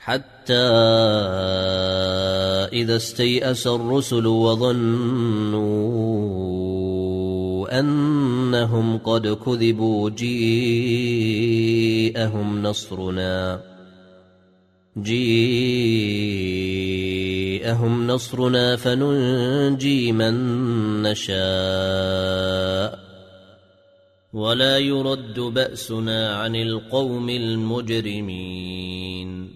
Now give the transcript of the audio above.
حتى إذا استيأس الرسل وظنوا أنهم قد كذبوا جيءهم نصرنا. جيءهم نصرنا فننجي من نشاء. ولا يرد بأسنا عن القوم المجرمين.